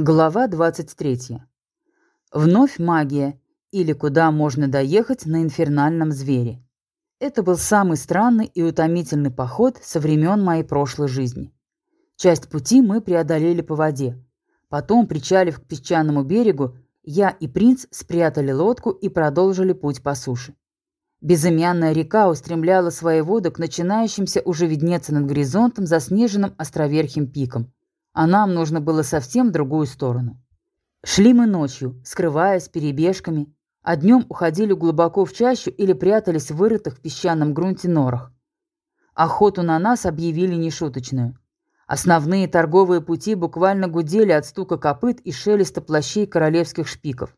Глава 23. Вновь магия, или куда можно доехать на инфернальном звере. Это был самый странный и утомительный поход со времен моей прошлой жизни. Часть пути мы преодолели по воде. Потом, причалив к песчаному берегу, я и принц спрятали лодку и продолжили путь по суше. Безымянная река устремляла свои воды к начинающимся уже виднеться над горизонтом заснеженным островерхим пиком – а нам нужно было совсем другую сторону. Шли мы ночью, скрываясь перебежками, а днем уходили глубоко в чащу или прятались в вырытых в песчаном грунте норах. Охоту на нас объявили нешуточную. Основные торговые пути буквально гудели от стука копыт и шелеста плащей королевских шпиков.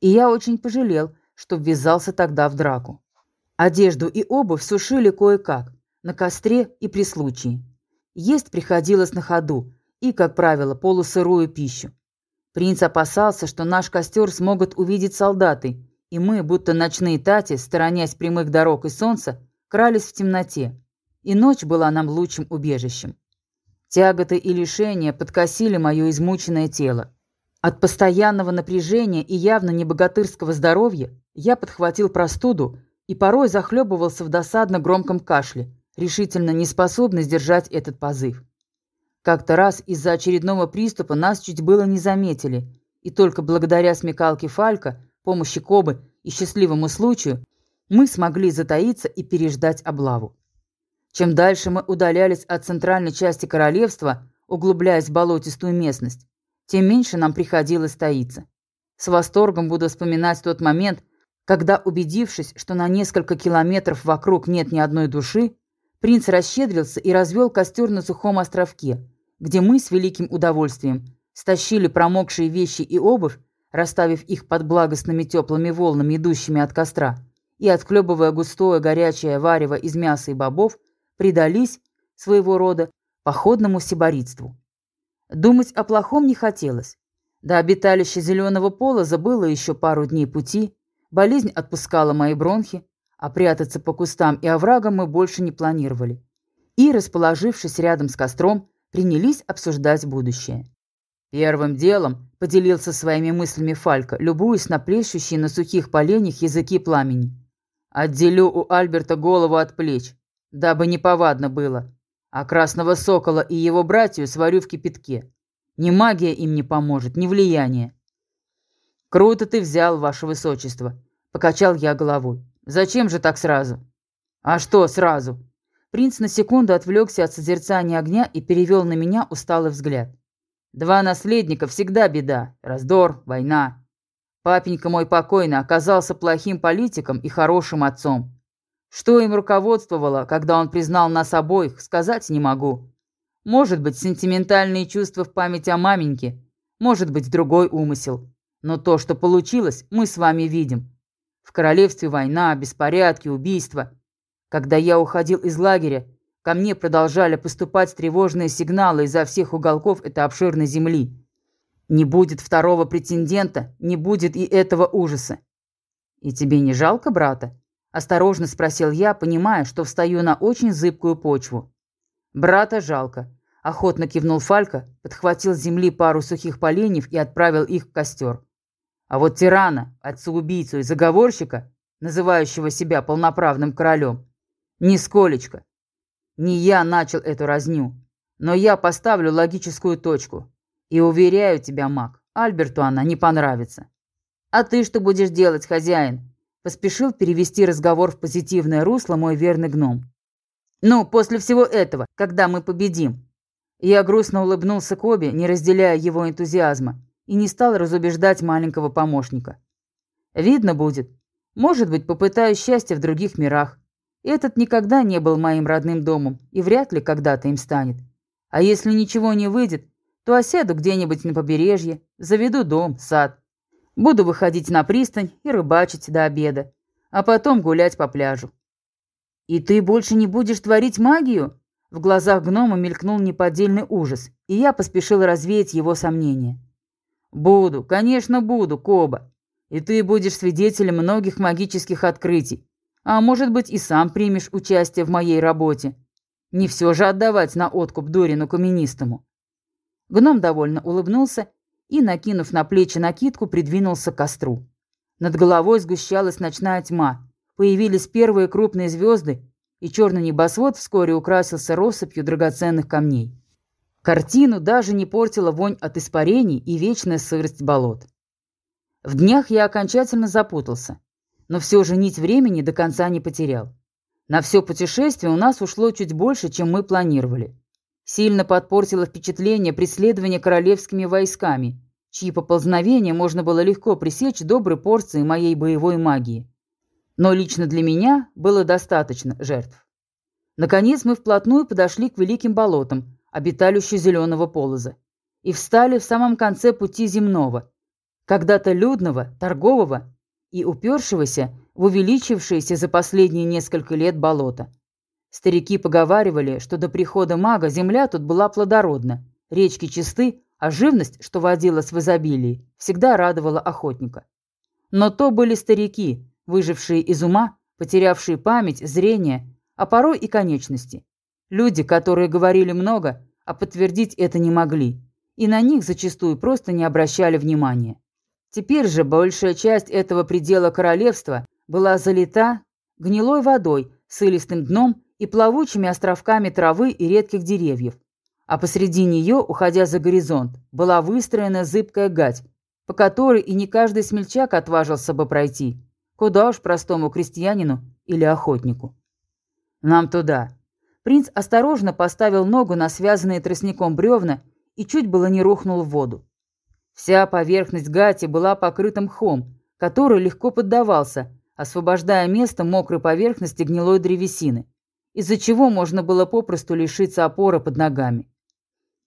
И я очень пожалел, что ввязался тогда в драку. Одежду и обувь сушили кое-как, на костре и при случае. Есть приходилось на ходу, и, как правило, полусырую пищу. Принц опасался, что наш костер смогут увидеть солдаты, и мы, будто ночные тати, сторонясь прямых дорог и солнца, крались в темноте. И ночь была нам лучшим убежищем. Тяготы и лишения подкосили мое измученное тело. От постоянного напряжения и явно небогатырского здоровья я подхватил простуду и порой захлебывался в досадно громком кашле, решительно не способный сдержать этот позыв. Как-то раз из-за очередного приступа нас чуть было не заметили, и только благодаря смекалке Фалька, помощи Кобы и счастливому случаю мы смогли затаиться и переждать облаву. Чем дальше мы удалялись от центральной части королевства, углубляясь в болотистую местность, тем меньше нам приходилось таиться. С восторгом буду вспоминать тот момент, когда, убедившись, что на несколько километров вокруг нет ни одной души, принц расщедрился и развел костер на сухом островке – где мы с великим удовольствием стащили промокшие вещи и обувь, расставив их под благостными теплыми волнами, идущими от костра, и, отхлебывая густое горячее варево из мяса и бобов, предались, своего рода, походному сиборитству. Думать о плохом не хотелось. До обиталища зеленого пола забыла еще пару дней пути, болезнь отпускала мои бронхи, а прятаться по кустам и оврагам мы больше не планировали. И, расположившись рядом с костром, принялись обсуждать будущее. Первым делом поделился своими мыслями Фалька, любуясь на плещущие на сухих поленьях языки пламени. «Отделю у Альберта голову от плеч, дабы неповадно было, а Красного Сокола и его братью сварю в кипятке. Ни магия им не поможет, ни влияние». «Круто ты взял, ваше высочество», — покачал я головой. «Зачем же так сразу?» «А что сразу?» Принц на секунду отвлекся от созерцания огня и перевел на меня усталый взгляд. «Два наследника всегда беда. Раздор, война. Папенька мой покойный оказался плохим политиком и хорошим отцом. Что им руководствовало, когда он признал нас обоих, сказать не могу. Может быть, сентиментальные чувства в память о маменьке, может быть, другой умысел. Но то, что получилось, мы с вами видим. В королевстве война, беспорядки, убийства – когда я уходил из лагеря, ко мне продолжали поступать тревожные сигналы изо всех уголков этой обширной земли. Не будет второго претендента, не будет и этого ужаса. «И тебе не жалко брата?» – осторожно спросил я, понимая, что встаю на очень зыбкую почву. «Брата жалко», – охотно кивнул Фалька, подхватил с земли пару сухих поленьев и отправил их в костер. А вот тирана, отца-убийцу и заговорщика, называющего себя полноправным королем, Нисколечко. Не я начал эту разню, но я поставлю логическую точку. И уверяю тебя, маг, Альберту она не понравится. А ты что будешь делать, хозяин? Поспешил перевести разговор в позитивное русло мой верный гном. Ну, после всего этого, когда мы победим. Я грустно улыбнулся Коби, не разделяя его энтузиазма, и не стал разубеждать маленького помощника. Видно будет. Может быть, попытаюсь счастья в других мирах. Этот никогда не был моим родным домом и вряд ли когда-то им станет. А если ничего не выйдет, то осяду где-нибудь на побережье, заведу дом, сад. Буду выходить на пристань и рыбачить до обеда, а потом гулять по пляжу. «И ты больше не будешь творить магию?» В глазах гнома мелькнул неподдельный ужас, и я поспешил развеять его сомнения. «Буду, конечно, буду, Коба. И ты будешь свидетелем многих магических открытий, а может быть, и сам примешь участие в моей работе. Не все же отдавать на откуп Дорину Каменистому». Гном довольно улыбнулся и, накинув на плечи накидку, придвинулся к костру. Над головой сгущалась ночная тьма, появились первые крупные звезды, и черный небосвод вскоре украсился россыпью драгоценных камней. Картину даже не портила вонь от испарений и вечная сырость болот. В днях я окончательно запутался, но все же нить времени до конца не потерял. На все путешествие у нас ушло чуть больше, чем мы планировали. Сильно подпортило впечатление преследования королевскими войсками, чьи поползновения можно было легко пресечь доброй порцией моей боевой магии. Но лично для меня было достаточно жертв. Наконец мы вплотную подошли к великим болотам, обиталищу зеленого полоза, и встали в самом конце пути земного, когда-то людного, торгового и упершегося в увеличившееся за последние несколько лет болото. Старики поговаривали, что до прихода мага земля тут была плодородна, речки чисты, а живность, что водилась в изобилии, всегда радовала охотника. Но то были старики, выжившие из ума, потерявшие память, зрение, а порой и конечности. Люди, которые говорили много, а подтвердить это не могли, и на них зачастую просто не обращали внимания. Теперь же большая часть этого предела королевства была залита гнилой водой с илистым дном и плавучими островками травы и редких деревьев. А посреди нее, уходя за горизонт, была выстроена зыбкая гать, по которой и не каждый смельчак отважился бы пройти. Куда уж простому крестьянину или охотнику. «Нам туда». Принц осторожно поставил ногу на связанные тростником бревна и чуть было не рухнул в воду. Вся поверхность гати была покрыта мхом, который легко поддавался, освобождая место мокрой поверхности гнилой древесины, из-за чего можно было попросту лишиться опоры под ногами.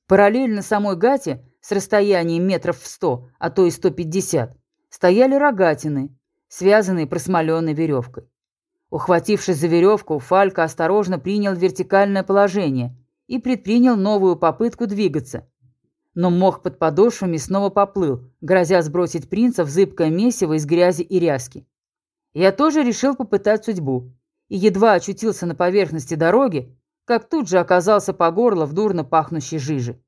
Параллельно самой гате, с расстоянием метров в сто, а то и сто пятьдесят, стояли рогатины, связанные просмоленной веревкой. Ухватившись за веревку, Фалька осторожно принял вертикальное положение и предпринял новую попытку двигаться, но мох под подошвами снова поплыл, грозя сбросить принца в зыбкое месиво из грязи и ряски. Я тоже решил попытать судьбу, и едва очутился на поверхности дороги, как тут же оказался по горло в дурно пахнущей жиже.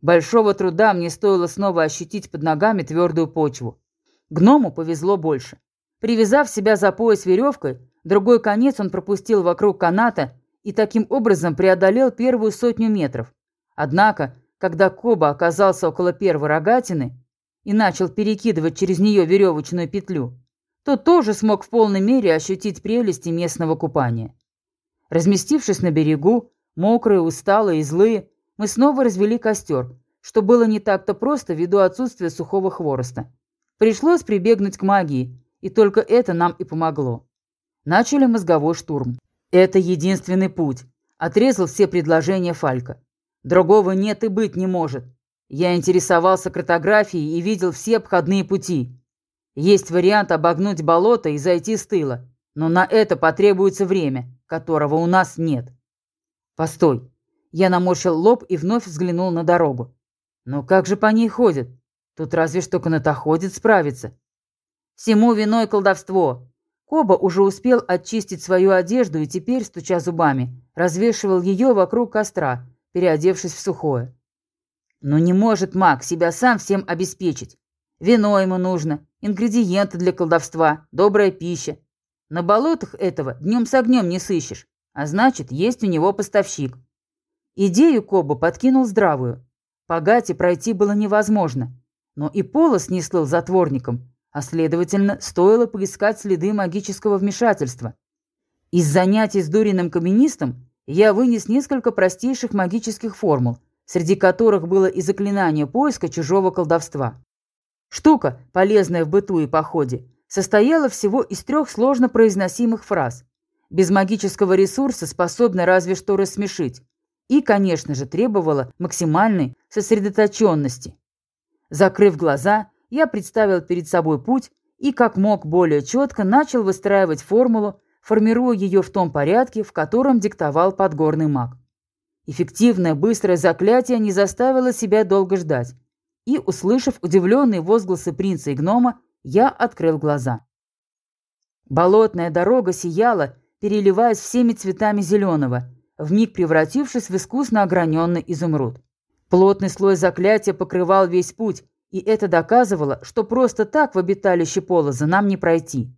Большого труда мне стоило снова ощутить под ногами твердую почву. Гному повезло больше. Привязав себя за пояс веревкой, другой конец он пропустил вокруг каната и таким образом преодолел первую сотню метров. Однако, когда Коба оказался около первой рогатины и начал перекидывать через нее веревочную петлю, то тоже смог в полной мере ощутить прелести местного купания. Разместившись на берегу, мокрые, усталые и злые, мы снова развели костер, что было не так-то просто ввиду отсутствия сухого хвороста. Пришлось прибегнуть к магии, и только это нам и помогло. Начали мозговой штурм. Это единственный путь. Отрезал все предложения Фалька. Другого нет и быть не может. Я интересовался картографией и видел все обходные пути. Есть вариант обогнуть болото и зайти с тыла, но на это потребуется время, которого у нас нет. Постой. Я наморщил лоб и вновь взглянул на дорогу. Но как же по ней ходят? Тут разве что канатоходец справится. Всему виной колдовство. Коба уже успел очистить свою одежду и теперь, стуча зубами, развешивал ее вокруг костра, переодевшись в сухое. Но не может маг себя сам всем обеспечить. Вино ему нужно, ингредиенты для колдовства, добрая пища. На болотах этого днем с огнем не сыщешь, а значит, есть у него поставщик. Идею Коба подкинул здравую. По гате пройти было невозможно, но и полос не слыл затворником, а следовательно, стоило поискать следы магического вмешательства. Из занятий с Дуриным каменистом я вынес несколько простейших магических формул, среди которых было и заклинание поиска чужого колдовства. Штука, полезная в быту и походе, состояла всего из трех сложно произносимых фраз. Без магического ресурса способна разве что рассмешить. И, конечно же, требовала максимальной сосредоточенности. Закрыв глаза, я представил перед собой путь и, как мог более четко, начал выстраивать формулу, формируя ее в том порядке, в котором диктовал подгорный маг. Эффективное, быстрое заклятие не заставило себя долго ждать. И, услышав удивленные возгласы принца и гнома, я открыл глаза. Болотная дорога сияла, переливаясь всеми цветами зеленого, вмиг превратившись в искусно ограненный изумруд. Плотный слой заклятия покрывал весь путь, И это доказывало, что просто так в обиталище Полоза нам не пройти.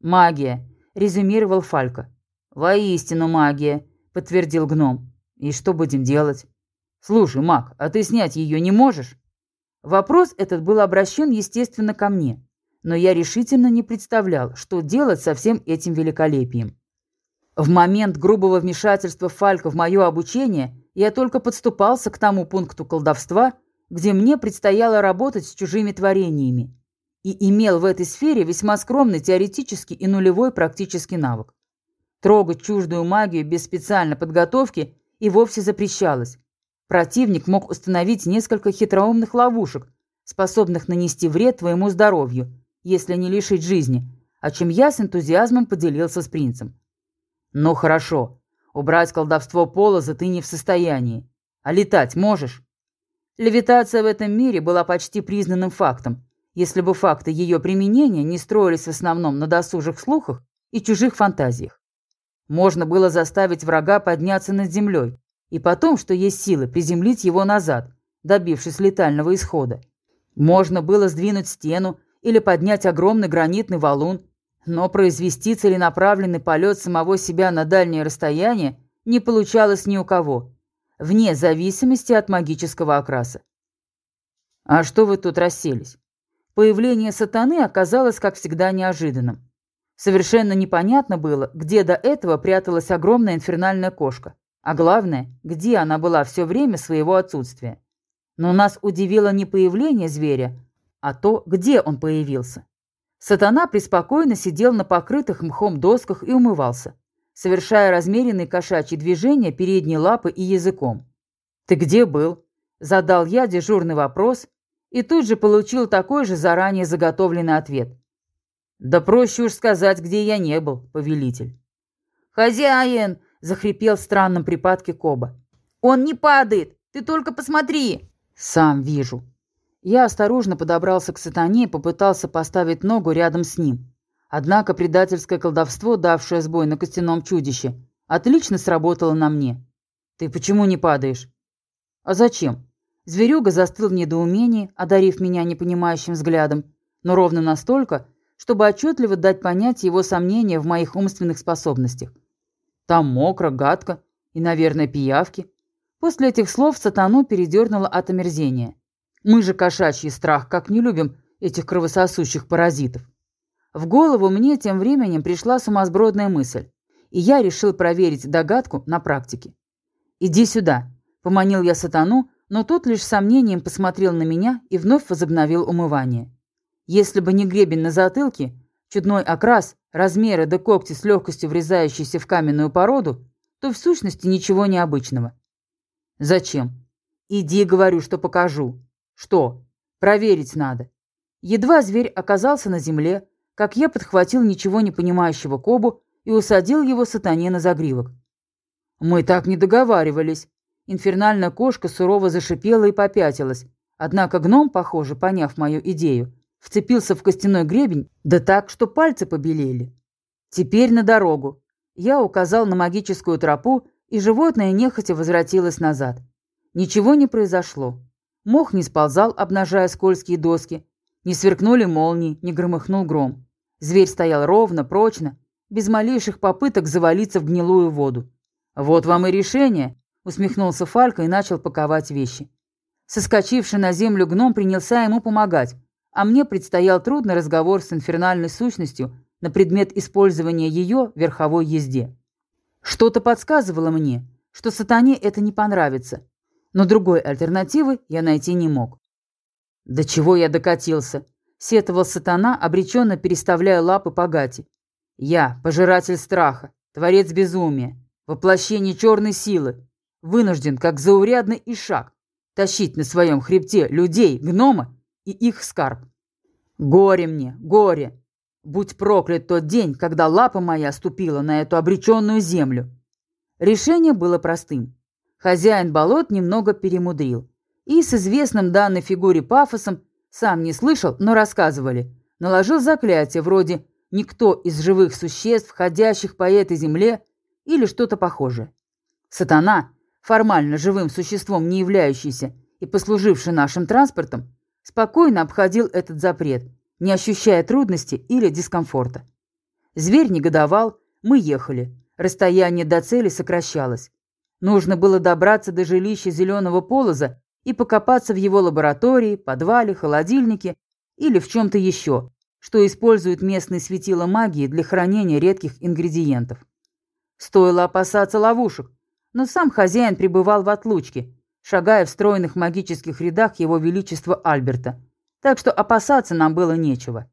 «Магия», — резюмировал Фалька. «Воистину магия», — подтвердил гном. «И что будем делать?» «Слушай, маг, а ты снять ее не можешь?» Вопрос этот был обращен, естественно, ко мне, но я решительно не представлял, что делать со всем этим великолепием. В момент грубого вмешательства Фалька в мое обучение я только подступался к тому пункту колдовства, где мне предстояло работать с чужими творениями, и имел в этой сфере весьма скромный теоретический и нулевой практический навык. Трогать чуждую магию без специальной подготовки и вовсе запрещалось. Противник мог установить несколько хитроумных ловушек, способных нанести вред твоему здоровью, если не лишить жизни, о чем я с энтузиазмом поделился с принцем. «Ну хорошо, убрать колдовство полоза ты не в состоянии. А летать можешь?» Левитация в этом мире была почти признанным фактом, если бы факты ее применения не строились в основном на досужих слухах и чужих фантазиях. Можно было заставить врага подняться над землей, и потом, что есть силы, приземлить его назад, добившись летального исхода. Можно было сдвинуть стену или поднять огромный гранитный валун, но произвести целенаправленный полет самого себя на дальнее расстояние не получалось ни у кого, вне зависимости от магического окраса. А что вы тут расселись? Появление сатаны оказалось, как всегда, неожиданным. Совершенно непонятно было, где до этого пряталась огромная инфернальная кошка. А главное, где она была все время своего отсутствия. Но нас удивило не появление зверя, а то, где он появился. Сатана преспокойно сидел на покрытых мхом досках и умывался, совершая размеренные кошачьи движения передней лапы и языком. «Ты где был?» – задал я дежурный вопрос и тут же получил такой же заранее заготовленный ответ – «Да проще уж сказать, где я не был, повелитель». «Хозяин!» — захрипел в странном припадке Коба. «Он не падает! Ты только посмотри!» «Сам вижу». Я осторожно подобрался к сатане и попытался поставить ногу рядом с ним. Однако предательское колдовство, давшее сбой на костяном чудище, отлично сработало на мне. «Ты почему не падаешь?» «А зачем?» Зверюга застыл в недоумении, одарив меня непонимающим взглядом, но ровно настолько, чтобы отчетливо дать понять его сомнения в моих умственных способностях. Там мокро, гадко и, наверное, пиявки. После этих слов сатану передернуло от омерзения. Мы же кошачий страх, как не любим этих кровососущих паразитов. В голову мне тем временем пришла сумасбродная мысль, и я решил проверить догадку на практике. «Иди сюда», — поманил я сатану, но тот лишь сомнением посмотрел на меня и вновь возобновил умывание. Если бы не гребень на затылке, чудной окрас, размеры да когти с легкостью врезающиеся в каменную породу, то в сущности ничего необычного. Зачем? Иди, говорю, что покажу. Что? Проверить надо. Едва зверь оказался на земле, как я подхватил ничего не понимающего Кобу и усадил его сатане на загривок. Мы так не договаривались. Инфернальная кошка сурово зашипела и попятилась, однако гном, похоже, поняв мою идею, Вцепился в костяной гребень, да так, что пальцы побелели. Теперь на дорогу. Я указал на магическую тропу, и животное нехотя возвратилось назад. Ничего не произошло. Мох не сползал, обнажая скользкие доски. Не сверкнули молнии, не громыхнул гром. Зверь стоял ровно, прочно, без малейших попыток завалиться в гнилую воду. «Вот вам и решение», — усмехнулся Фалька и начал паковать вещи. Соскочивший на землю гном принялся ему помогать, а мне предстоял трудный разговор с инфернальной сущностью на предмет использования ее в верховой езде. Что-то подсказывало мне, что сатане это не понравится, но другой альтернативы я найти не мог. «До чего я докатился?» — сетовал сатана, обреченно переставляя лапы по гати. «Я, пожиратель страха, творец безумия, воплощение черной силы, вынужден, как заурядный ишак, тащить на своем хребте людей, гнома и их скарб. Горе мне, горе! Будь проклят тот день, когда лапа моя ступила на эту обреченную землю. Решение было простым. Хозяин болот немного перемудрил. И с известным данной фигуре пафосом, сам не слышал, но рассказывали, наложил заклятие вроде «никто из живых существ, ходящих по этой земле» или что-то похожее. Сатана, формально живым существом не являющийся и послуживший нашим транспортом, спокойно обходил этот запрет, не ощущая трудности или дискомфорта. Зверь негодовал, мы ехали. Расстояние до цели сокращалось. Нужно было добраться до жилища зеленого полоза и покопаться в его лаборатории, подвале, холодильнике или в чем-то еще, что используют местные светила магии для хранения редких ингредиентов. Стоило опасаться ловушек, но сам хозяин пребывал в отлучке, шагая в стройных магических рядах его величества Альберта, так что опасаться нам было нечего.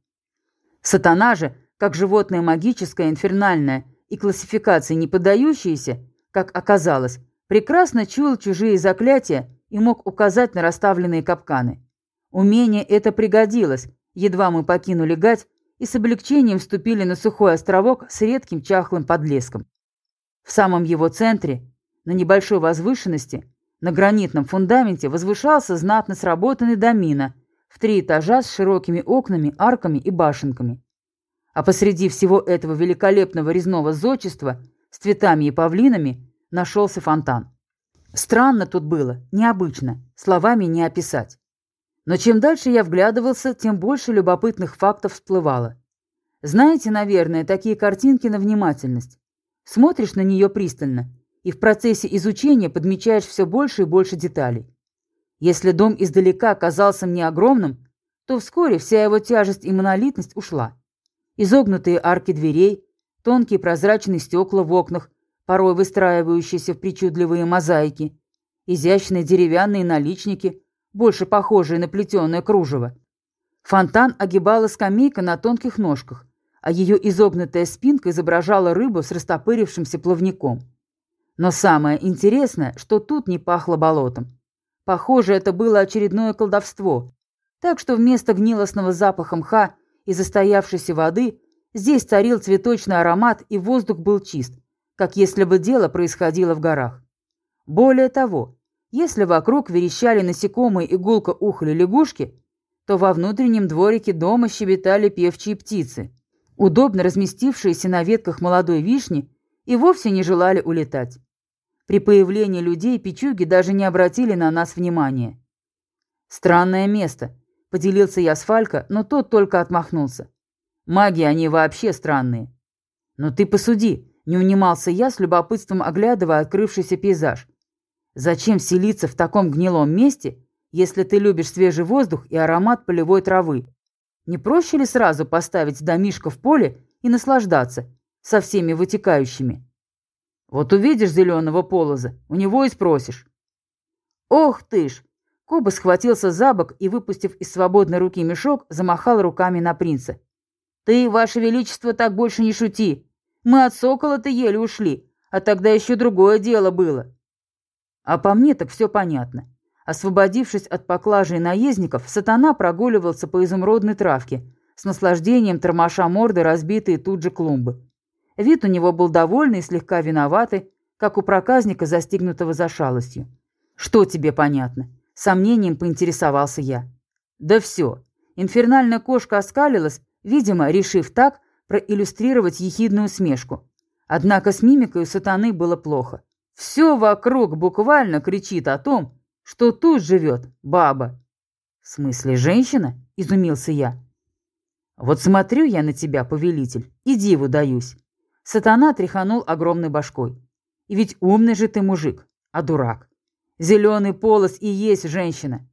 Сатана же, как животное магическое, инфернальное и классификации не поддающееся, как оказалось, прекрасно чуял чужие заклятия и мог указать на расставленные капканы. Умение это пригодилось, едва мы покинули гать и с облегчением вступили на сухой островок с редким чахлым подлеском. В самом его центре, на небольшой возвышенности, на гранитном фундаменте возвышался знатно сработанный домина в три этажа с широкими окнами, арками и башенками. А посреди всего этого великолепного резного зодчества с цветами и павлинами нашелся фонтан. Странно тут было, необычно, словами не описать. Но чем дальше я вглядывался, тем больше любопытных фактов всплывало. Знаете, наверное, такие картинки на внимательность. Смотришь на нее пристально, и в процессе изучения подмечаешь все больше и больше деталей. Если дом издалека казался мне огромным, то вскоре вся его тяжесть и монолитность ушла. Изогнутые арки дверей, тонкие прозрачные стекла в окнах, порой выстраивающиеся в причудливые мозаики, изящные деревянные наличники, больше похожие на плетеное кружево. Фонтан огибала скамейка на тонких ножках, а ее изогнутая спинка изображала рыбу с растопырившимся плавником. Но самое интересное, что тут не пахло болотом. Похоже, это было очередное колдовство. Так что вместо гнилостного запаха мха и застоявшейся воды здесь царил цветочный аромат и воздух был чист, как если бы дело происходило в горах. Более того, если вокруг верещали насекомые и гулко ухали лягушки, то во внутреннем дворике дома щебетали певчие птицы удобно разместившиеся на ветках молодой вишни, и вовсе не желали улетать. При появлении людей печуги даже не обратили на нас внимания. «Странное место», — поделился я с Фалько, но тот только отмахнулся. «Маги они вообще странные». «Но ты посуди», — не унимался я с любопытством оглядывая открывшийся пейзаж. «Зачем селиться в таком гнилом месте, если ты любишь свежий воздух и аромат полевой травы?» Не проще ли сразу поставить домишко в поле и наслаждаться со всеми вытекающими? Вот увидишь зеленого полоза, у него и спросишь. Ох ты ж! Коба схватился за бок и, выпустив из свободной руки мешок, замахал руками на принца. «Ты, ваше величество, так больше не шути. Мы от сокола-то еле ушли, а тогда еще другое дело было». А по мне так все понятно. Освободившись от поклажи и наездников, сатана прогуливался по изумрудной травке, с наслаждением тормоша морды разбитые тут же клумбы. Вид у него был довольный и слегка виноватый, как у проказника, застигнутого за шалостью. «Что тебе понятно?» — сомнением поинтересовался я. «Да все». Инфернальная кошка оскалилась, видимо, решив так проиллюстрировать ехидную смешку. Однако с мимикой у сатаны было плохо. Все вокруг буквально кричит о том, что тут живет баба. В смысле, женщина? Изумился я. Вот смотрю я на тебя, повелитель, и диву даюсь. Сатана тряханул огромной башкой. И ведь умный же ты мужик, а дурак. Зеленый полос и есть женщина.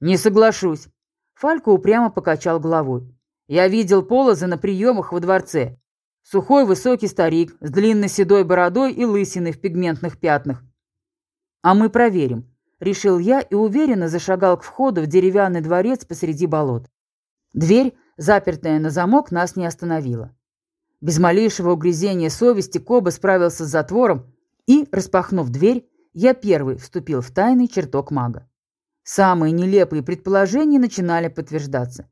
Не соглашусь. Фалько упрямо покачал головой. Я видел полоза на приемах во дворце. Сухой высокий старик с длинной седой бородой и лысиной в пигментных пятнах. А мы проверим, решил я и уверенно зашагал к входу в деревянный дворец посреди болот. Дверь, запертая на замок, нас не остановила. Без малейшего угрызения совести Коба справился с затвором, и, распахнув дверь, я первый вступил в тайный чертог мага. Самые нелепые предположения начинали подтверждаться.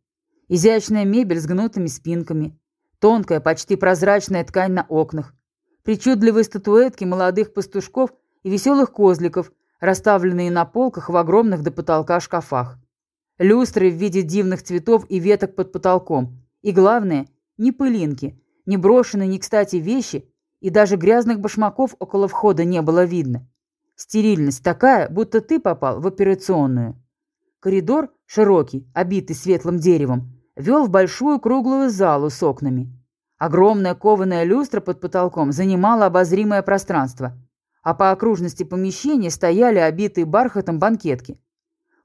Изящная мебель с гнутыми спинками, тонкая, почти прозрачная ткань на окнах, причудливые статуэтки молодых пастушков и веселых козликов расставленные на полках в огромных до потолка шкафах. Люстры в виде дивных цветов и веток под потолком. И главное, ни пылинки, ни брошенные не кстати вещи и даже грязных башмаков около входа не было видно. Стерильность такая, будто ты попал в операционную. Коридор, широкий, обитый светлым деревом, вел в большую круглую залу с окнами. Огромная кованая люстра под потолком занимала обозримое пространство, а по окружности помещения стояли обитые бархатом банкетки.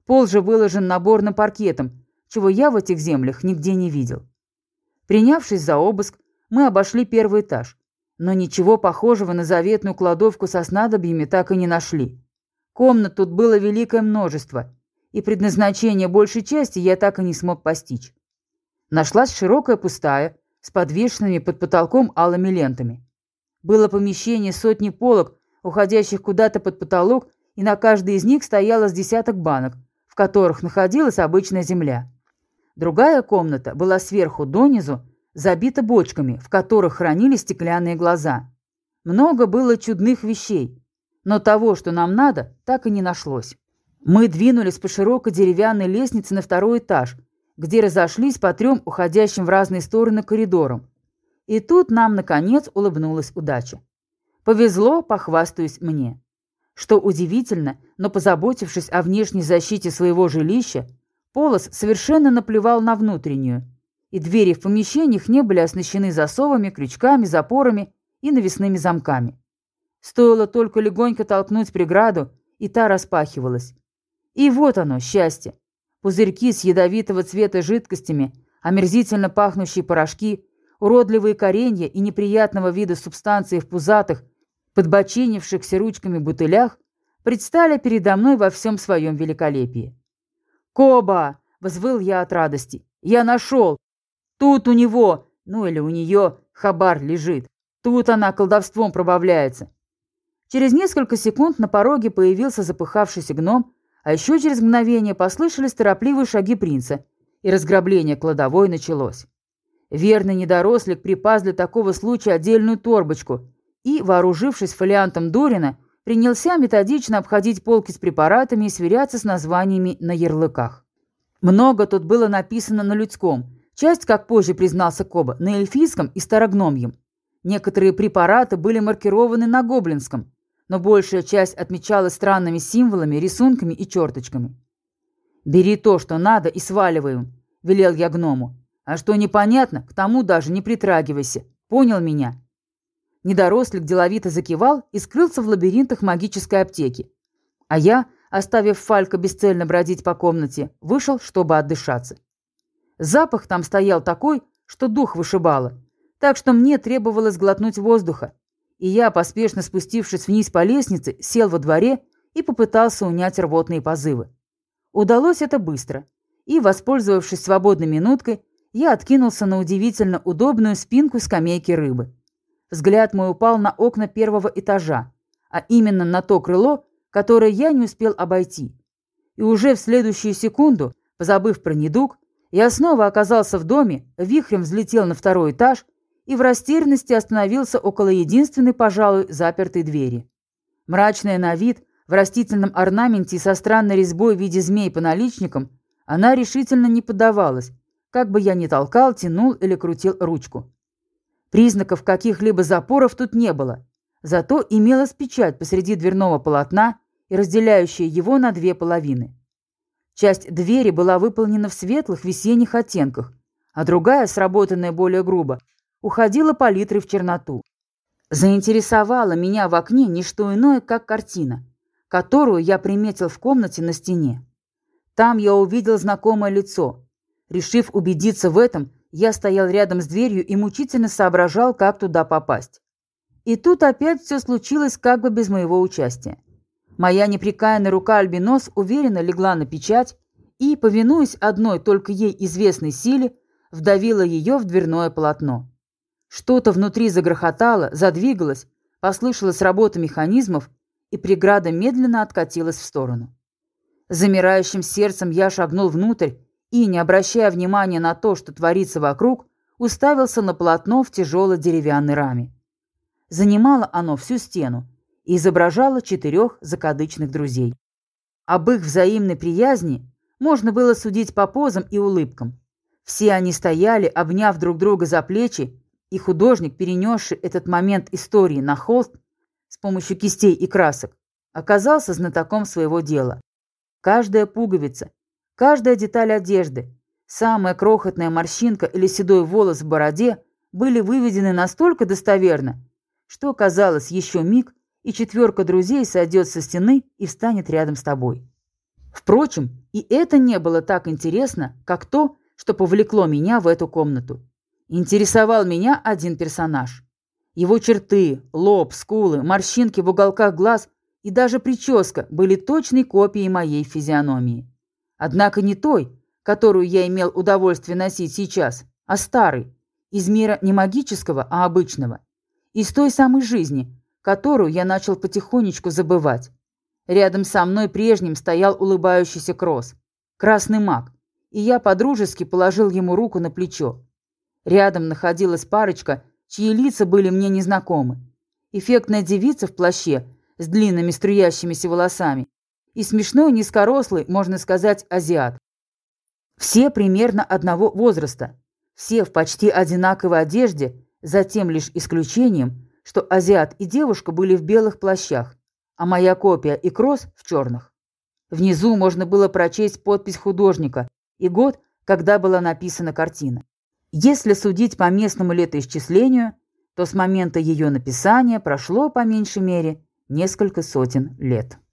Пол же выложен наборным паркетом, чего я в этих землях нигде не видел. Принявшись за обыск, мы обошли первый этаж, но ничего похожего на заветную кладовку со снадобьями так и не нашли. Комнат тут было великое множество, и предназначение большей части я так и не смог постичь. Нашлась широкая пустая, с подвешенными под потолком алыми лентами. Было помещение сотни полок, уходящих куда-то под потолок, и на каждой из них стояло с десяток банок, в которых находилась обычная земля. Другая комната была сверху донизу, забита бочками, в которых хранились стеклянные глаза. Много было чудных вещей, но того, что нам надо, так и не нашлось. Мы двинулись по широкой деревянной лестнице на второй этаж, где разошлись по трем уходящим в разные стороны коридорам. И тут нам, наконец, улыбнулась удача. Повезло, похвастаюсь мне. Что удивительно, но позаботившись о внешней защите своего жилища, Полос совершенно наплевал на внутреннюю, и двери в помещениях не были оснащены засовами, крючками, запорами и навесными замками. Стоило только легонько толкнуть преграду, и та распахивалась. И вот оно, счастье. Пузырьки с ядовитого цвета жидкостями, омерзительно пахнущие порошки, уродливые коренья и неприятного вида субстанции в пузатых, подбочинившихся ручками бутылях предстали передо мной во всем своем великолепии. «Коба!» — взвыл я от радости. «Я нашел! Тут у него, ну или у нее, хабар лежит. Тут она колдовством пробавляется». Через несколько секунд на пороге появился запыхавшийся гном, а еще через мгновение послышались торопливые шаги принца, и разграбление кладовой началось. Верный недорослик припас для такого случая отдельную торбочку и, вооружившись фолиантом Дорина, принялся методично обходить полки с препаратами и сверяться с названиями на ярлыках. Много тут было написано на людском, часть, как позже признался Коба, на эльфийском и старогномьем. Некоторые препараты были маркированы на гоблинском, но большая часть отмечалась странными символами, рисунками и черточками. «Бери то, что надо, и сваливаем», — велел я гному. «А что непонятно, к тому даже не притрагивайся. Понял меня?» Недорослик деловито закивал и скрылся в лабиринтах магической аптеки. А я, оставив Фалька бесцельно бродить по комнате, вышел, чтобы отдышаться. Запах там стоял такой, что дух вышибало, так что мне требовалось глотнуть воздуха, и я, поспешно спустившись вниз по лестнице, сел во дворе и попытался унять рвотные позывы. Удалось это быстро, и, воспользовавшись свободной минуткой, я откинулся на удивительно удобную спинку скамейки рыбы. Взгляд мой упал на окна первого этажа, а именно на то крыло, которое я не успел обойти. И уже в следующую секунду, позабыв про недуг, я снова оказался в доме, вихрем взлетел на второй этаж и в растерянности остановился около единственной, пожалуй, запертой двери. Мрачная на вид, в растительном орнаменте со странной резьбой в виде змей по наличникам, она решительно не поддавалась, как бы я ни толкал, тянул или крутил ручку. Признаков каких-либо запоров тут не было, зато имелась печать посреди дверного полотна и разделяющая его на две половины. Часть двери была выполнена в светлых весенних оттенках, а другая, сработанная более грубо, уходила палитрой в черноту. Заинтересовала меня в окне не что иное, как картина, которую я приметил в комнате на стене. Там я увидел знакомое лицо. Решив убедиться в этом, я стоял рядом с дверью и мучительно соображал, как туда попасть. И тут опять все случилось как бы без моего участия. Моя непрекаянная рука Альбинос уверенно легла на печать и, повинуясь одной только ей известной силе, вдавила ее в дверное полотно. Что-то внутри загрохотало, задвигалось, послышалась работа механизмов, и преграда медленно откатилась в сторону. Замирающим сердцем я шагнул внутрь и, не обращая внимания на то, что творится вокруг, уставился на полотно в тяжелой деревянной раме. Занимало оно всю стену и изображало четырех закадычных друзей. Об их взаимной приязни можно было судить по позам и улыбкам. Все они стояли, обняв друг друга за плечи и художник, перенесший этот момент истории на холст с помощью кистей и красок, оказался знатоком своего дела. Каждая пуговица, Каждая деталь одежды, самая крохотная морщинка или седой волос в бороде были выведены настолько достоверно, что, казалось, еще миг, и четверка друзей сойдет со стены и встанет рядом с тобой. Впрочем, и это не было так интересно, как то, что повлекло меня в эту комнату. Интересовал меня один персонаж. Его черты, лоб, скулы, морщинки в уголках глаз и даже прическа были точной копией моей физиономии. Однако не той, которую я имел удовольствие носить сейчас, а старой, из мира не магического, а обычного, из той самой жизни, которую я начал потихонечку забывать. Рядом со мной прежним стоял улыбающийся Кросс, красный маг, и я подружески положил ему руку на плечо. Рядом находилась парочка, чьи лица были мне незнакомы. Эффектная девица в плаще с длинными струящимися волосами и смешной низкорослый, можно сказать, азиат. Все примерно одного возраста, все в почти одинаковой одежде, за тем лишь исключением, что азиат и девушка были в белых плащах, а моя копия и кросс в черных. Внизу можно было прочесть подпись художника и год, когда была написана картина. Если судить по местному летоисчислению, то с момента ее написания прошло, по меньшей мере, несколько сотен лет.